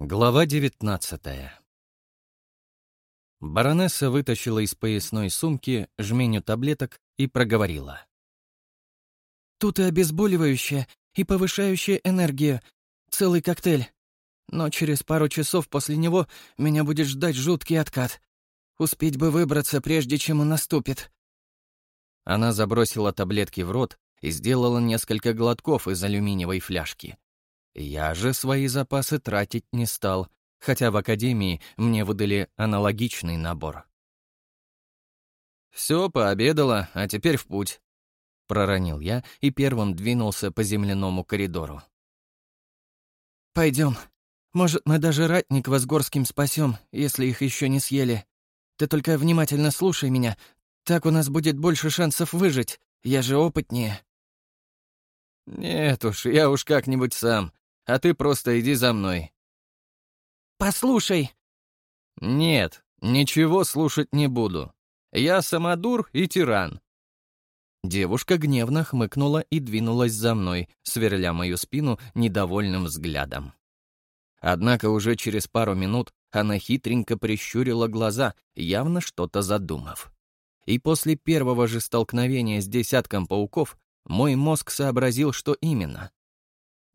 Глава девятнадцатая. Баронесса вытащила из поясной сумки жменю таблеток и проговорила. «Тут и обезболивающее, и повышающее энергию. Целый коктейль. Но через пару часов после него меня будет ждать жуткий откат. Успеть бы выбраться, прежде чем он наступит». Она забросила таблетки в рот и сделала несколько глотков из алюминиевой фляжки. Я же свои запасы тратить не стал, хотя в академии мне выдали аналогичный набор. «Все, пообедала, а теперь в путь», — проронил я и первым двинулся по земляному коридору. «Пойдем. Может, мы даже ратник Возгорским спасем, если их еще не съели. Ты только внимательно слушай меня, так у нас будет больше шансов выжить, я же опытнее». «Нет уж, я уж как-нибудь сам а ты просто иди за мной». «Послушай». «Нет, ничего слушать не буду. Я самодур и тиран». Девушка гневно хмыкнула и двинулась за мной, сверля мою спину недовольным взглядом. Однако уже через пару минут она хитренько прищурила глаза, явно что-то задумав. И после первого же столкновения с десятком пауков мой мозг сообразил, что именно.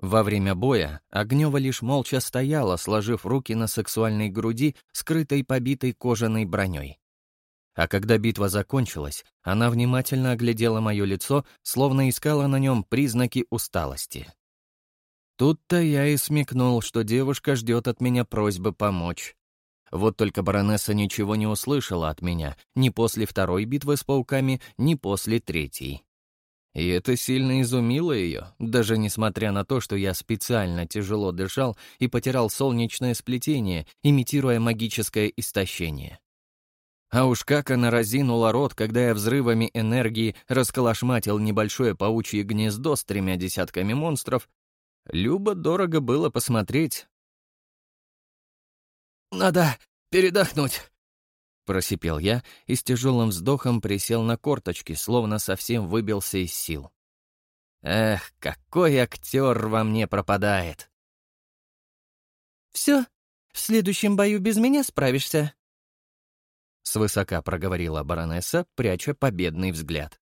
Во время боя Огнева лишь молча стояла, сложив руки на сексуальной груди, скрытой побитой кожаной броней. А когда битва закончилась, она внимательно оглядела мое лицо, словно искала на нем признаки усталости. Тут-то я и смекнул, что девушка ждет от меня просьбы помочь. Вот только баронесса ничего не услышала от меня ни после второй битвы с пауками, ни после третьей. И это сильно изумило ее, даже несмотря на то, что я специально тяжело дышал и потирал солнечное сплетение, имитируя магическое истощение. А уж как она разинула рот, когда я взрывами энергии расколошматил небольшое паучье гнездо с тремя десятками монстров, любо-дорого было посмотреть. «Надо передохнуть», Просипел я и с тяжелым вздохом присел на корточки, словно совсем выбился из сил. Эх, какой актер во мне пропадает. «Все, в следующем бою без меня справишься», — свысока проговорила баронесса, пряча победный взгляд.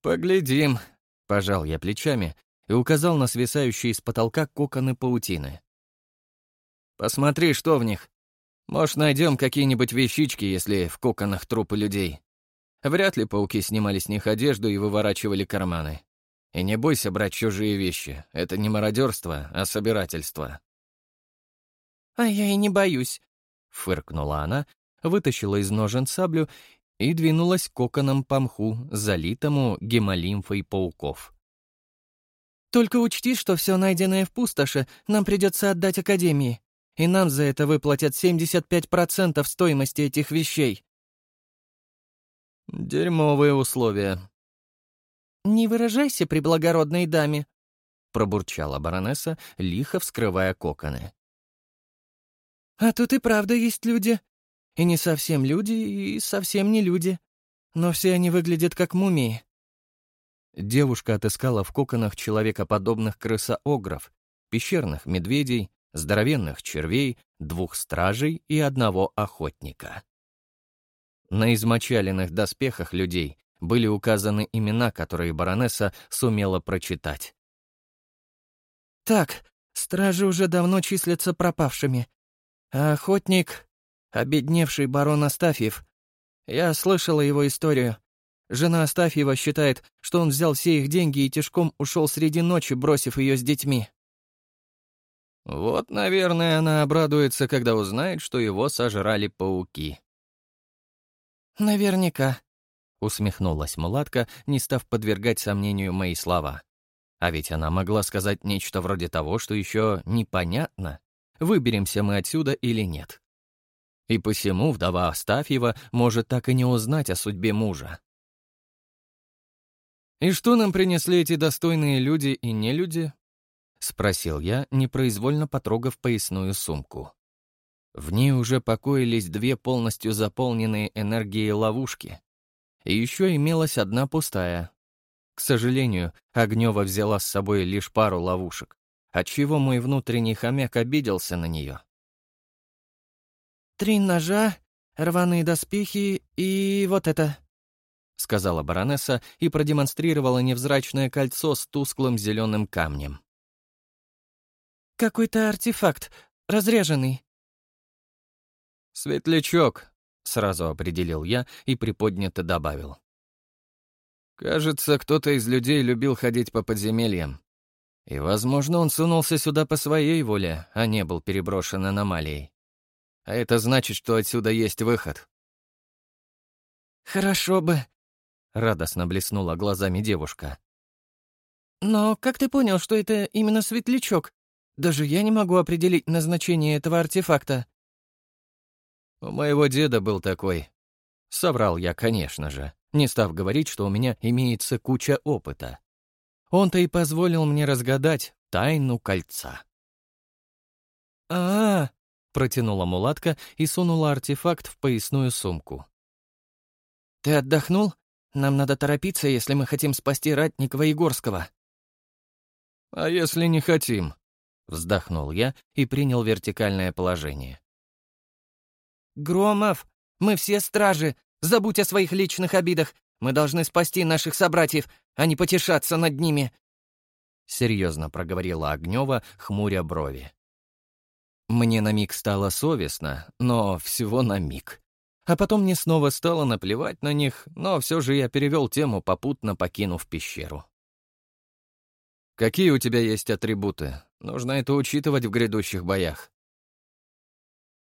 «Поглядим», — пожал я плечами и указал на свисающие с потолка коконы паутины. «Посмотри, что в них. Может, найдем какие-нибудь вещички, если в коконах трупы людей. Вряд ли пауки снимали с них одежду и выворачивали карманы. И не бойся брать чужие вещи. Это не мародерство, а собирательство. «А я и не боюсь», — фыркнула она, вытащила из ножен саблю и двинулась коконом по мху, залитому гемолимфой пауков. «Только учти, что все найденное в пустоши нам придется отдать Академии и нам за это выплатят 75% стоимости этих вещей». «Дерьмовые условия». «Не выражайся при благородной даме», — пробурчала баронесса, лихо вскрывая коконы. «А тут и правда есть люди. И не совсем люди, и совсем не люди. Но все они выглядят как мумии». Девушка отыскала в коконах человекоподобных крысоогров, пещерных медведей, здоровенных червей, двух стражей и одного охотника. На измочаленных доспехах людей были указаны имена, которые баронесса сумела прочитать. «Так, стражи уже давно числятся пропавшими. А охотник — обедневший барон Астафьев. Я слышала его историю. Жена Астафьева считает, что он взял все их деньги и тяжком ушел среди ночи, бросив ее с детьми. Вот, наверное, она обрадуется, когда узнает, что его сожрали пауки. «Наверняка», — усмехнулась мулатка, не став подвергать сомнению мои слова. А ведь она могла сказать нечто вроде того, что еще непонятно, выберемся мы отсюда или нет. И посему вдова Астафьева может так и не узнать о судьбе мужа. И что нам принесли эти достойные люди и нелюди, — спросил я, непроизвольно потрогав поясную сумку. В ней уже покоились две полностью заполненные энергией ловушки. И еще имелась одна пустая. К сожалению, Огнева взяла с собой лишь пару ловушек, отчего мой внутренний хомяк обиделся на нее. «Три ножа, рваные доспехи и вот это», — сказала баронесса и продемонстрировала невзрачное кольцо с тусклым зеленым камнем. «Какой-то артефакт, разряженный». «Светлячок», — сразу определил я и приподнято добавил. «Кажется, кто-то из людей любил ходить по подземельям. И, возможно, он сунулся сюда по своей воле, а не был переброшен аномалией. А это значит, что отсюда есть выход». «Хорошо бы», — радостно блеснула глазами девушка. «Но как ты понял, что это именно светлячок? Даже я не могу определить назначение этого артефакта». «У моего деда был такой». Соврал я, конечно же, не став говорить, что у меня имеется куча опыта. Он-то и позволил мне разгадать тайну кольца. а, -а, -а протянула мулатка и сунула артефакт в поясную сумку. «Ты отдохнул? Нам надо торопиться, если мы хотим спасти Ратникова и Горского». «А если не хотим?» Вздохнул я и принял вертикальное положение. «Громов, мы все стражи. Забудь о своих личных обидах. Мы должны спасти наших собратьев, а не потешаться над ними», — серьезно проговорила Огнева, хмуря брови. Мне на миг стало совестно, но всего на миг. А потом мне снова стало наплевать на них, но все же я перевел тему, попутно покинув пещеру. «Какие у тебя есть атрибуты? Нужно это учитывать в грядущих боях».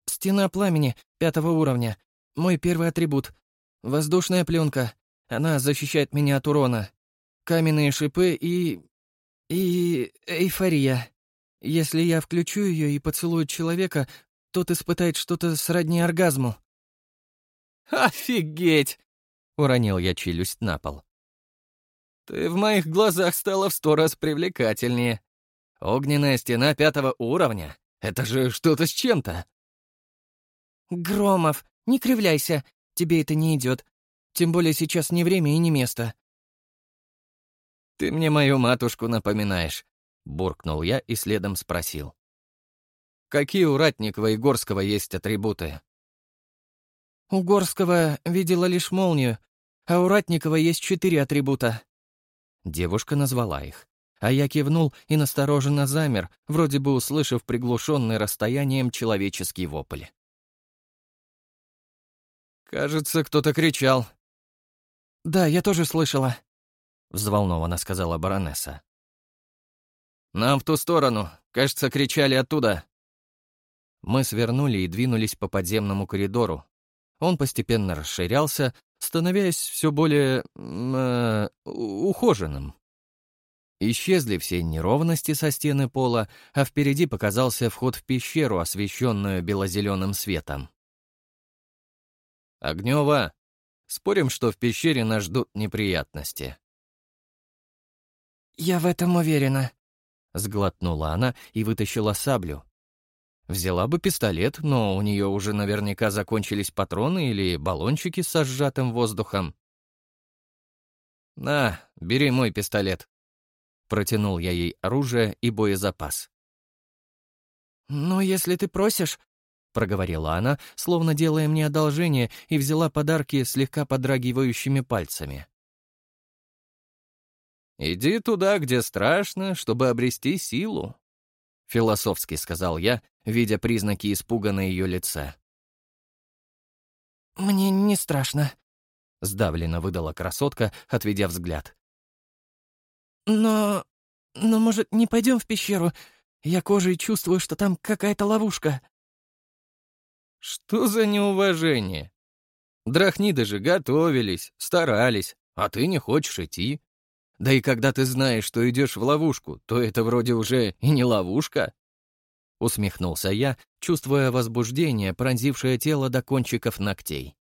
«Стена пламени, пятого уровня. Мой первый атрибут. Воздушная пленка. Она защищает меня от урона. Каменные шипы и... и... эйфория. Если я включу ее и поцелую человека, тот испытает что-то сродни оргазму». «Офигеть!» — уронил я челюсть на пол. «Ты в моих глазах стала в сто раз привлекательнее. Огненная стена пятого уровня — это же что-то с чем-то». «Громов, не кривляйся, тебе это не идет. Тем более сейчас не время и не место». «Ты мне мою матушку напоминаешь», — буркнул я и следом спросил. «Какие у Ратникова и Горского есть атрибуты?» «У Горского видела лишь молнию, а у Ратникова есть четыре атрибута». Девушка назвала их, а я кивнул и настороженно замер, вроде бы услышав приглушенный расстоянием человеческий вопль. «Кажется, кто-то кричал». «Да, я тоже слышала», — взволнованно сказала баронесса. «Нам в ту сторону. Кажется, кричали оттуда». Мы свернули и двинулись по подземному коридору. Он постепенно расширялся, становясь все более... Э, ухоженным. Исчезли все неровности со стены пола, а впереди показался вход в пещеру, освещенную бело-зеленым светом. «Огнева, спорим, что в пещере нас ждут неприятности?» «Я в этом уверена», — сглотнула она и вытащила саблю. Взяла бы пистолет, но у нее уже наверняка закончились патроны или баллончики со сжатым воздухом. «На, бери мой пистолет». Протянул я ей оружие и боезапас. «Ну, если ты просишь...» — проговорила она, словно делая мне одолжение, и взяла подарки слегка подрагивающими пальцами. «Иди туда, где страшно, чтобы обрести силу», — философски сказал я, видя признаки испуга на ее лице. «Мне не страшно», — сдавленно выдала красотка, отведя взгляд. «Но... но, может, не пойдем в пещеру? Я кожей чувствую, что там какая-то ловушка». «Что за неуважение? Драхниды же готовились, старались, а ты не хочешь идти. Да и когда ты знаешь, что идешь в ловушку, то это вроде уже и не ловушка. Усмехнулся я, чувствуя возбуждение, пронзившее тело до кончиков ногтей.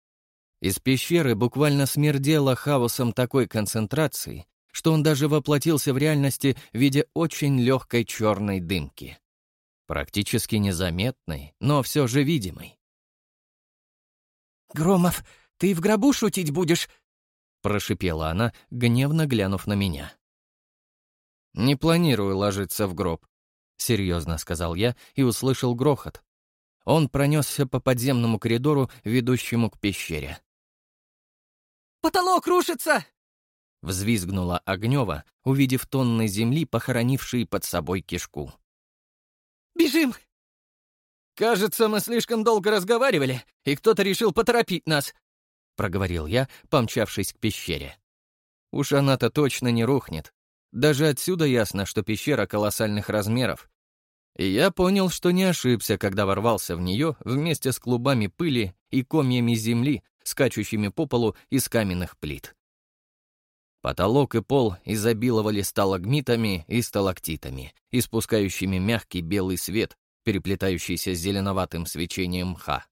Из пещеры буквально смердело хаосом такой концентрации, что он даже воплотился в реальности в виде очень легкой черной дымки. Практически незаметной, но все же видимой. «Громов, ты в гробу шутить будешь?» — прошипела она, гневно глянув на меня. «Не планирую ложиться в гроб», серьезно сказал я и услышал грохот. Он пронесся по подземному коридору, ведущему к пещере. «Потолок рушится!» Взвизгнула Огнева, увидев тонны земли, похоронившие под собой кишку. «Бежим!» «Кажется, мы слишком долго разговаривали, и кто-то решил поторопить нас», — проговорил я, помчавшись к пещере. Уж она-то точно не рухнет. Даже отсюда ясно, что пещера колоссальных размеров. И я понял, что не ошибся, когда ворвался в нее вместе с клубами пыли и комьями земли, скачущими по полу из каменных плит. Потолок и пол изобиловали сталагмитами и сталактитами, испускающими мягкий белый свет, переплетающийся с зеленоватым свечением мха.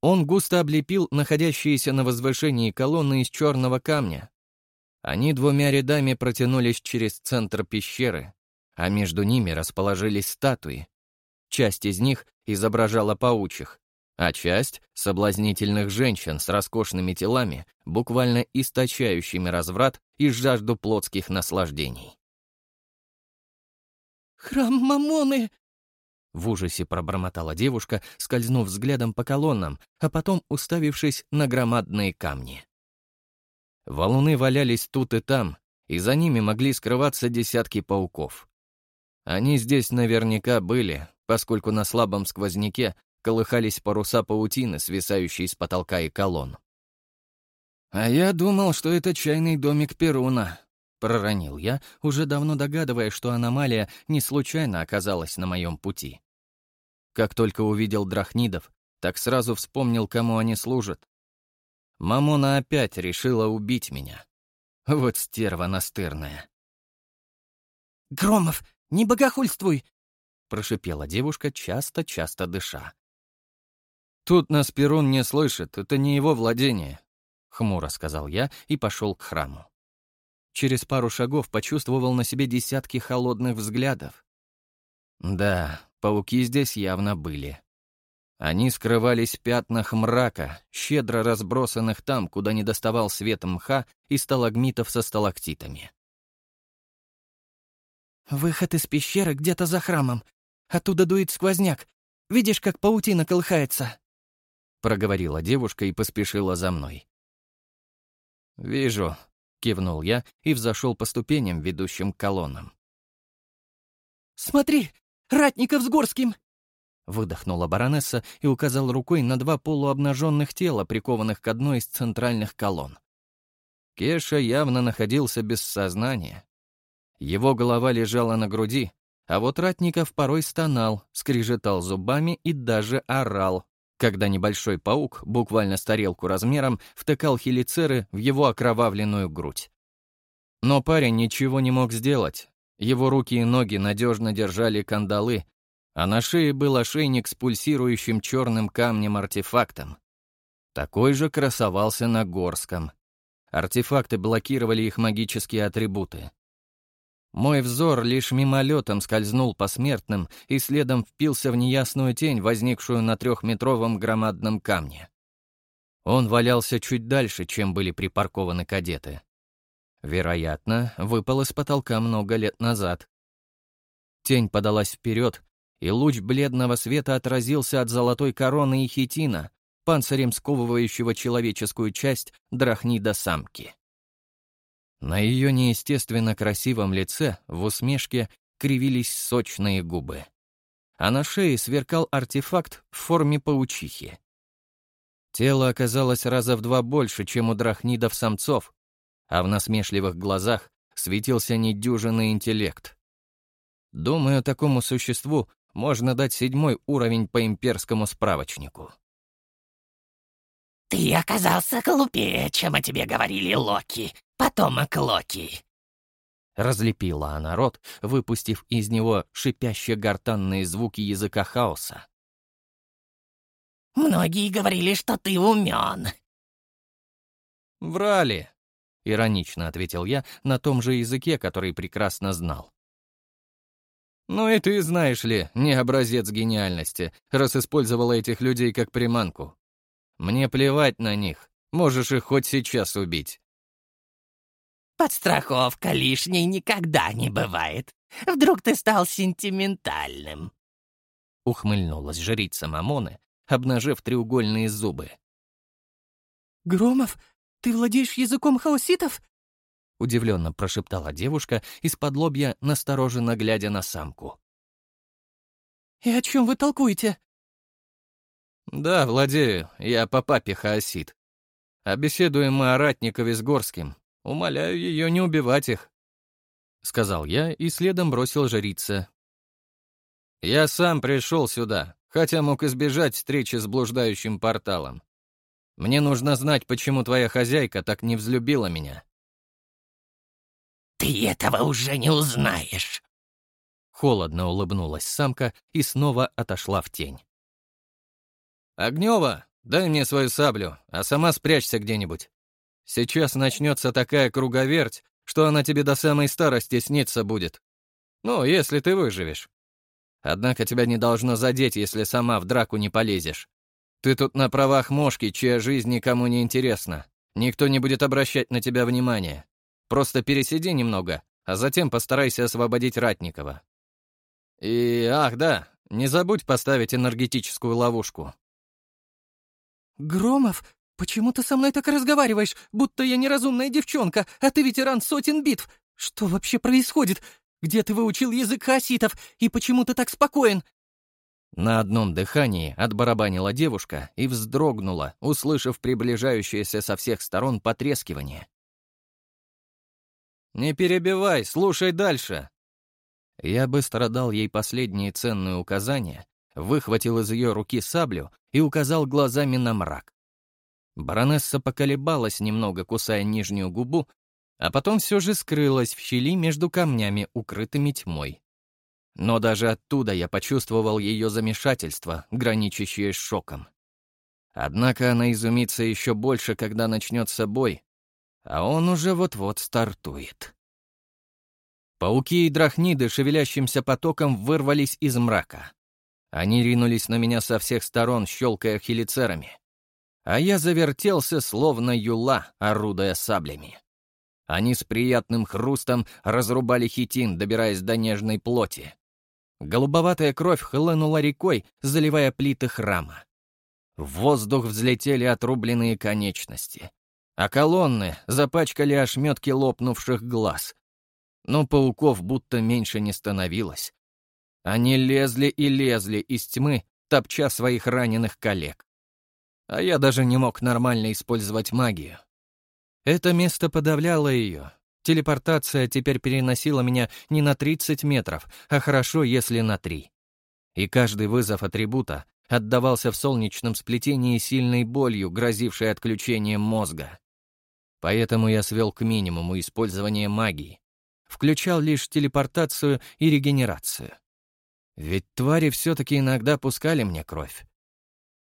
Он густо облепил находящиеся на возвышении колонны из черного камня. Они двумя рядами протянулись через центр пещеры, а между ними расположились статуи. Часть из них изображала паучих, а часть — соблазнительных женщин с роскошными телами, буквально источающими разврат и жажду плотских наслаждений. «Храм Мамоны!» В ужасе пробормотала девушка, скользнув взглядом по колоннам, а потом уставившись на громадные камни. Валуны валялись тут и там, и за ними могли скрываться десятки пауков. Они здесь наверняка были, поскольку на слабом сквозняке колыхались паруса паутины, свисающие с потолка и колонн. «А я думал, что это чайный домик Перуна», — проронил я, уже давно догадываясь, что аномалия не случайно оказалась на моем пути. Как только увидел драхнидов, так сразу вспомнил, кому они служат. Мамона опять решила убить меня. Вот стерва настырная. «Громов, не богохульствуй!» — прошипела девушка, часто-часто дыша. «Тут нас Перун не слышит, это не его владение», — хмуро сказал я и пошел к храму. Через пару шагов почувствовал на себе десятки холодных взглядов. Да, пауки здесь явно были. Они скрывались в пятнах мрака, щедро разбросанных там, куда не доставал свет мха и сталагмитов со сталактитами. «Выход из пещеры где-то за храмом. Оттуда дует сквозняк. Видишь, как паутина колыхается?» — проговорила девушка и поспешила за мной. «Вижу», — кивнул я и взошел по ступеням, ведущим к колоннам. «Смотри, Ратников с Горским!» Выдохнула баронесса и указала рукой на два полуобнаженных тела, прикованных к одной из центральных колонн. Кеша явно находился без сознания. Его голова лежала на груди, а вот Ратников порой стонал, скрежетал зубами и даже орал, когда небольшой паук, буквально с тарелку размером, втыкал хелицеры в его окровавленную грудь. Но парень ничего не мог сделать. Его руки и ноги надежно держали кандалы, а на шее был ошейник с пульсирующим черным камнем-артефактом. Такой же красовался на Горском. Артефакты блокировали их магические атрибуты. Мой взор лишь мимолетом скользнул по смертным и следом впился в неясную тень, возникшую на трехметровом громадном камне. Он валялся чуть дальше, чем были припаркованы кадеты. Вероятно, выпал из потолка много лет назад. Тень подалась вперед, и луч бледного света отразился от золотой короны и хитина, панцирем сковывающего человеческую часть драхнида самки. На ее неестественно красивом лице в усмешке кривились сочные губы. А на шее сверкал артефакт в форме паучихи. Тело оказалось раза в два больше, чем у драхнидов-самцов, а в насмешливых глазах светился недюжинный интеллект. Думаю, такому существу можно дать седьмой уровень по имперскому справочнику. «Ты оказался глупее, чем о тебе говорили Локи, потомок Локи!» Разлепила она рот, выпустив из него шипящие гортанные звуки языка хаоса. «Многие говорили, что ты умен!» «Врали!» — иронично ответил я на том же языке, который прекрасно знал. «Ну и ты, знаешь ли, не образец гениальности, раз использовала этих людей как приманку. Мне плевать на них, можешь их хоть сейчас убить». Подстраховка лишней никогда не бывает. Вдруг ты стал сентиментальным?» Ухмыльнулась жрица Мамоны, обнажив треугольные зубы. «Громов, ты владеешь языком хаоситов?» Удивленно прошептала девушка, из-под лобья настороженно глядя на самку. «И о чем вы толкуете?» «Да, владею. Я по папе хаосит. А беседуем мы о Ратникове с Горским. Умоляю ее не убивать их», — сказал я и следом бросил жрица. «Я сам пришел сюда, хотя мог избежать встречи с блуждающим порталом. Мне нужно знать, почему твоя хозяйка так не взлюбила меня». «Ты этого уже не узнаешь», Холодно улыбнулась самка и снова отошла в тень. «Огнева, дай мне свою саблю, а сама спрячься где-нибудь. Сейчас начнется такая круговерть, что она тебе до самой старости снится будет. Ну, если ты выживешь. Однако тебя не должно задеть, если сама в драку не полезешь. Ты тут на правах мошки, чья жизнь никому не интересна. Никто не будет обращать на тебя внимания. Просто пересиди немного, а затем постарайся освободить Ратникова. И, ах, да, не забудь поставить энергетическую ловушку. «Громов, почему ты со мной так разговариваешь, будто я неразумная девчонка, а ты ветеран сотен битв? Что вообще происходит? Где ты выучил язык хаситов, и почему ты так спокоен?» На одном дыхании отбарабанила девушка и вздрогнула, услышав приближающееся со всех сторон потрескивание. «Не перебивай, слушай дальше!» Я быстро дал ей последние ценные указания, выхватил из ее руки саблю и указал глазами на мрак. Баронесса поколебалась немного, кусая нижнюю губу, а потом все же скрылась в щели между камнями, укрытыми тьмой. Но даже оттуда я почувствовал ее замешательство, граничащее с шоком. Однако она изумится еще больше, когда начнется бой, а он уже вот-вот стартует. Пауки и драхниды шевелящимся потоком вырвались из мрака. Они ринулись на меня со всех сторон, щелкая хелицерами. А я завертелся, словно юла, орудуя саблями. Они с приятным хрустом разрубали хитин, добираясь до нежной плоти. Голубоватая кровь хлынула рекой, заливая плиты храма. В воздух взлетели отрубленные конечности, а колонны запачкали ошметки лопнувших глаз. Но пауков будто меньше не становилось. Они лезли и лезли из тьмы, топча своих раненых коллег. А я даже не мог нормально использовать магию. Это место подавляло ее. Телепортация теперь переносила меня не на 30 метров, а хорошо, если на 3. И каждый вызов атрибута отдавался в солнечном сплетении сильной болью, грозившей отключением мозга. Поэтому я свел к минимуму использование магии. Включал лишь телепортацию и регенерацию. Ведь твари все-таки иногда пускали мне кровь.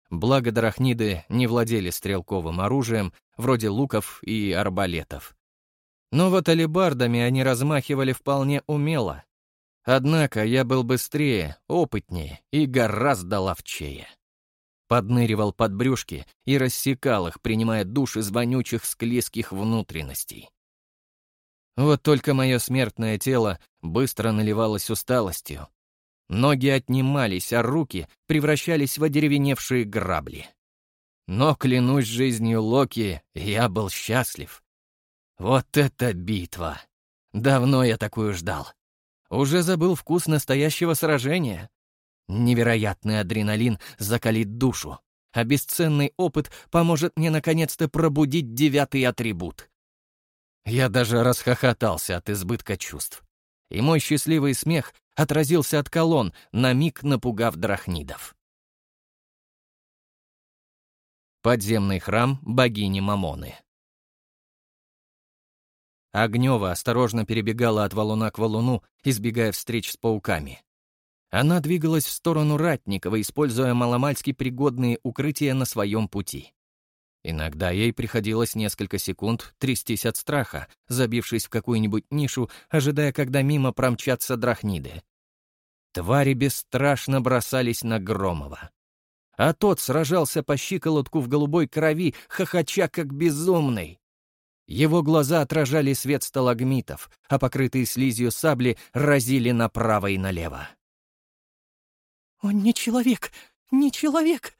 Благо дарахниды не владели стрелковым оружием, вроде луков и арбалетов. Но вот алебардами они размахивали вполне умело. Однако я был быстрее, опытнее и гораздо ловчее. Подныривал под брюшки и рассекал их, принимая душ из вонючих склизких внутренностей. Вот только мое смертное тело быстро наливалось усталостью, Ноги отнимались, а руки превращались в одеревеневшие грабли. Но, клянусь жизнью Локи, я был счастлив. Вот это битва! Давно я такую ждал. Уже забыл вкус настоящего сражения. Невероятный адреналин закалит душу, а бесценный опыт поможет мне наконец-то пробудить девятый атрибут. Я даже расхохотался от избытка чувств. И мой счастливый смех отразился от колонн, на миг напугав драхнидов. Подземный храм богини Мамоны. Огнева осторожно перебегала от валуна к валуну, избегая встреч с пауками. Она двигалась в сторону Ратникова, используя маломальски пригодные укрытия на своем пути. Иногда ей приходилось несколько секунд трястись от страха, забившись в какую-нибудь нишу, ожидая, когда мимо промчатся драхниды. Твари бесстрашно бросались на Громова. А тот сражался по щиколотку в голубой крови, хохоча как безумный. Его глаза отражали свет сталагмитов, а покрытые слизью сабли разили направо и налево. «Он не человек! Не человек!»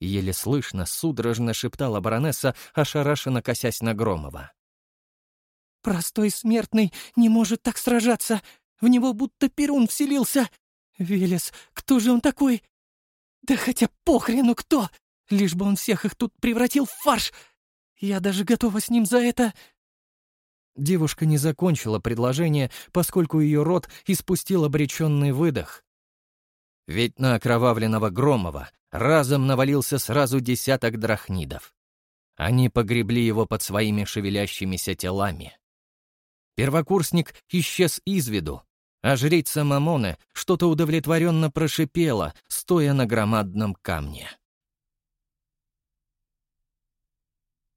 Еле слышно, судорожно шептала баронесса, ошарашенно косясь на Громова. «Простой смертный не может так сражаться! В него будто перун вселился! Велес, кто же он такой? Да хотя похрену кто! Лишь бы он всех их тут превратил в фарш! Я даже готова с ним за это...» Девушка не закончила предложение, поскольку ее рот испустил обреченный выдох. Ведь на окровавленного Громова разом навалился сразу десяток драхнидов. Они погребли его под своими шевелящимися телами. Первокурсник исчез из виду, а жрица Мамоне что-то удовлетворенно прошипела, стоя на громадном камне.